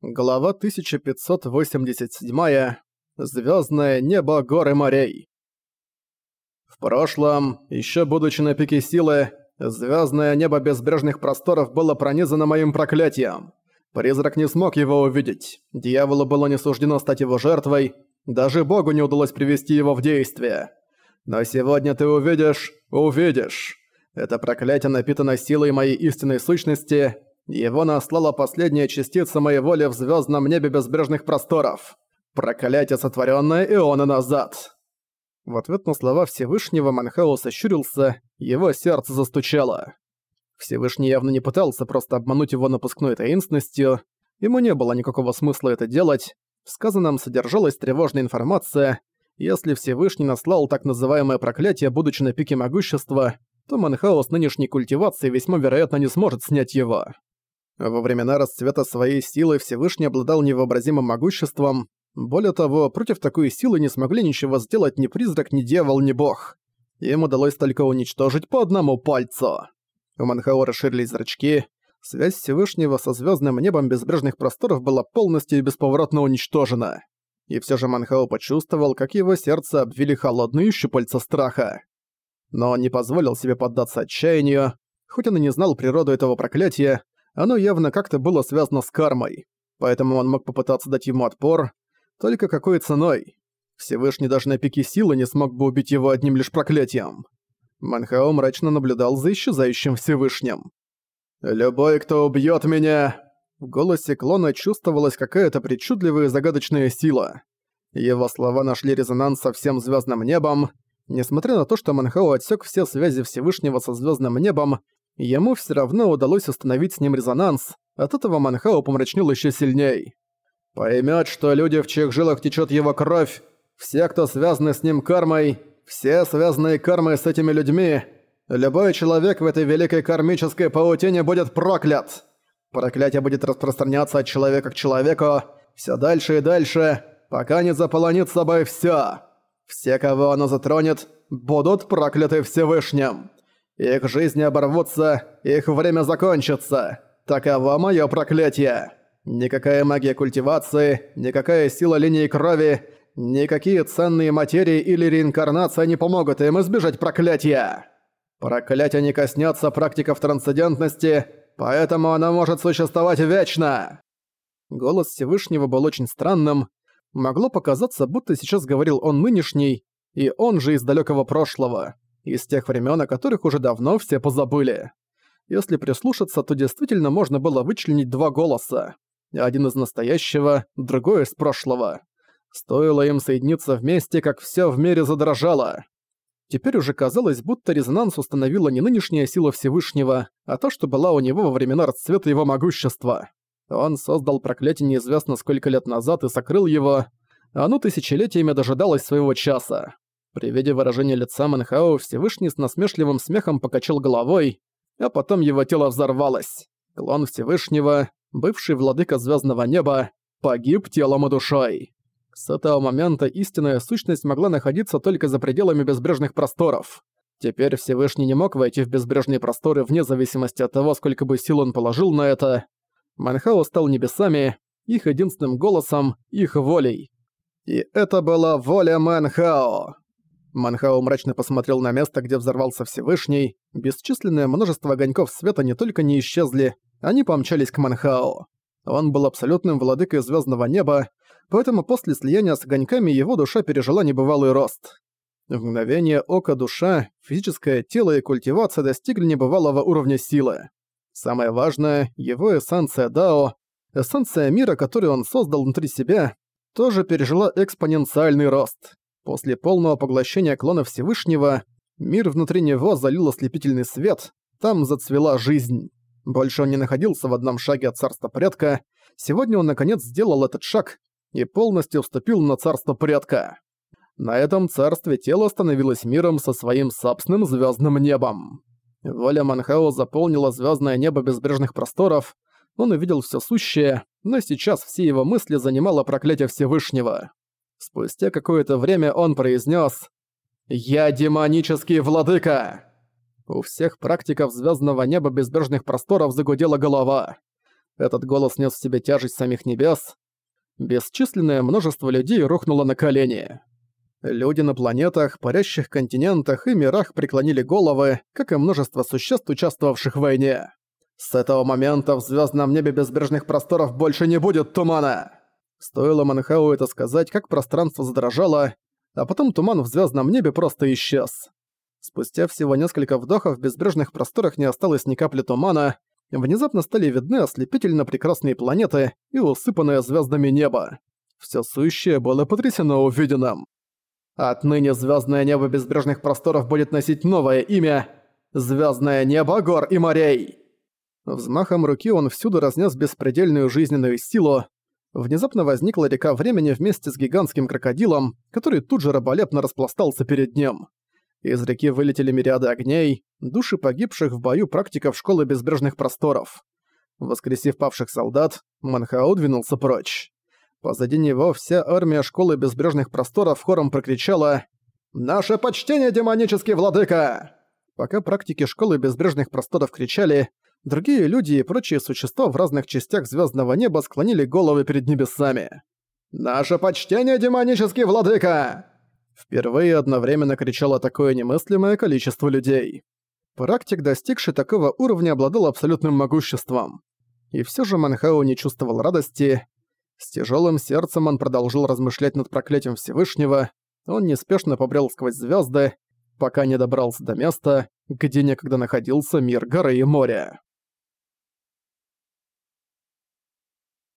Глава 1587. Звездное небо горы морей. В прошлом, еще будучи на пике силы, звездное небо безбрежных просторов было пронизано моим проклятием. Призрак не смог его увидеть. Дьяволу было не суждено стать его жертвой, даже Богу не удалось привести его в действие. Но сегодня ты увидишь, увидишь. Это проклятие напитано силой моей истинной сущности — его наслала последняя частица моей воли в звездном небе безбрежных просторов. Проклятие сотворенное Иона назад. В ответ на слова Всевышнего Манхаус ощурился, его сердце застучало. Всевышний явно не пытался просто обмануть его напускной таинственностью, ему не было никакого смысла это делать, в сказанном содержалась тревожная информация, если Всевышний наслал так называемое проклятие, будучи на пике могущества, то Манхаус нынешней культивации весьма вероятно не сможет снять его. Во времена расцвета своей силы Всевышний обладал невообразимым могуществом. Более того, против такой силы не смогли ничего сделать ни призрак, ни дьявол, ни бог. Им удалось только уничтожить по одному пальцу. У Манхао расширились зрачки. Связь Всевышнего со звездным небом безбрежных просторов была полностью и бесповоротно уничтожена. И все же Манхао почувствовал, как его сердце обвили холодные щупальца страха. Но он не позволил себе поддаться отчаянию. Хоть он и не знал природу этого проклятия, оно явно как-то было связано с кармой, поэтому он мог попытаться дать ему отпор, только какой ценой? Всевышний даже на пике силы не смог бы убить его одним лишь проклятием. Манхао мрачно наблюдал за исчезающим Всевышним. «Любой, кто убьет меня!» В голосе клона чувствовалась какая-то причудливая и загадочная сила. Его слова нашли резонанс со всем звездным небом. Несмотря на то, что Манхао отсек все связи Всевышнего со звездным небом, Ему все равно удалось установить с ним резонанс, от этого Манхао помрачнел еще сильней. Поймет, что люди, в чьих жилах течет его кровь, все, кто связаны с ним кармой, все связанные кармой с этими людьми, любой человек в этой великой кармической паутине будет проклят. Проклятие будет распространяться от человека к человеку, все дальше и дальше, пока не заполонит собой все. Все, кого оно затронет, будут прокляты Всевышним. Их жизни оборвутся, их время закончится. Таково мое проклятие. Никакая магия культивации, никакая сила линии крови, никакие ценные материи или реинкарнация не помогут им избежать проклятия. Проклятие не коснется практиков трансцендентности, поэтому оно может существовать вечно. Голос Всевышнего был очень странным. Могло показаться, будто сейчас говорил он нынешний, и он же из далекого прошлого из тех времен, о которых уже давно все позабыли. Если прислушаться, то действительно можно было вычленить два голоса. Один из настоящего, другой из прошлого. Стоило им соединиться вместе, как все в мире задрожало. Теперь уже казалось, будто резонанс установила не нынешняя сила Всевышнего, а то, что была у него во времена расцвета его могущества. Он создал проклятие неизвестно сколько лет назад и сокрыл его, а оно тысячелетиями дожидалось своего часа. При виде выражения лица Манхао Всевышний с насмешливым смехом покачал головой, а потом его тело взорвалось. Клон Всевышнего, бывший владыка звездного неба, погиб телом и душой. С этого момента истинная сущность могла находиться только за пределами безбрежных просторов. Теперь Всевышний не мог войти в безбрежные просторы вне зависимости от того, сколько бы сил он положил на это. Манхао стал небесами, их единственным голосом, их волей. И это была воля Манхао. Манхао мрачно посмотрел на место, где взорвался Всевышний. Бесчисленное множество огоньков света не только не исчезли, они помчались к Манхао. Он был абсолютным владыкой звездного неба, поэтому после слияния с огоньками его душа пережила небывалый рост. В мгновение ока душа, физическое тело и культивация достигли небывалого уровня силы. Самое важное, его эссенция Дао, эссенция мира, который он создал внутри себя, тоже пережила экспоненциальный рост. После полного поглощения клона Всевышнего, мир внутри него залил ослепительный свет, там зацвела жизнь. Больше он не находился в одном шаге от царства предка, сегодня он наконец сделал этот шаг и полностью вступил на царство предка. На этом царстве тело становилось миром со своим собственным звездным небом. Воля Манхао заполнила звездное небо безбрежных просторов, он увидел все сущее, но сейчас все его мысли занимало проклятие Всевышнего. Спустя какое-то время он произнес «Я демонический владыка!» У всех практиков звездного неба безбрежных просторов загудела голова. Этот голос нес в себе тяжесть самих небес. Бесчисленное множество людей рухнуло на колени. Люди на планетах, парящих континентах и мирах преклонили головы, как и множество существ, участвовавших в войне. С этого момента в звездном небе безбрежных просторов больше не будет тумана. Стоило Манхау это сказать, как пространство задрожало, а потом туман в звездном небе просто исчез. Спустя всего несколько вдохов в безбрежных просторах не осталось ни капли тумана, внезапно стали видны ослепительно прекрасные планеты и усыпанное звездами небо. Все сущее было потрясено увиденным. Отныне звездное небо безбрежных просторов будет носить новое имя — Звездное небо гор и морей. Взмахом руки он всюду разнес беспредельную жизненную силу. Внезапно возникла река времени вместе с гигантским крокодилом, который тут же раболепно распластался перед ним. Из реки вылетели мириады огней, души погибших в бою практиков школы безбрежных просторов. Воскресив павших солдат, Манхао двинулся прочь. Позади него вся армия Школы Безбрежных Просторов хором прокричала «Наше почтение, демонический владыка!» Пока практики Школы Безбрежных Просторов кричали, другие люди и прочие существа в разных частях звездного неба склонили головы перед небесами. «Наше почтение, демонический владыка!» Впервые одновременно кричало такое немыслимое количество людей. Практик, достигший такого уровня, обладал абсолютным могуществом. И все же Манхау не чувствовал радости, с тяжелым сердцем он продолжил размышлять над проклятием Всевышнего. Он неспешно побрел сквозь звезды, пока не добрался до места, где некогда находился мир горы и моря.